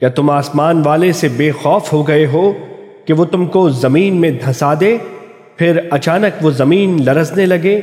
کیا تم آسمان والے سے بے خوف ہو گئے ہو کہ وہ تم کو زمین میں دھسا دے؟ پھر اچانک وہ زمین لرزنے لگے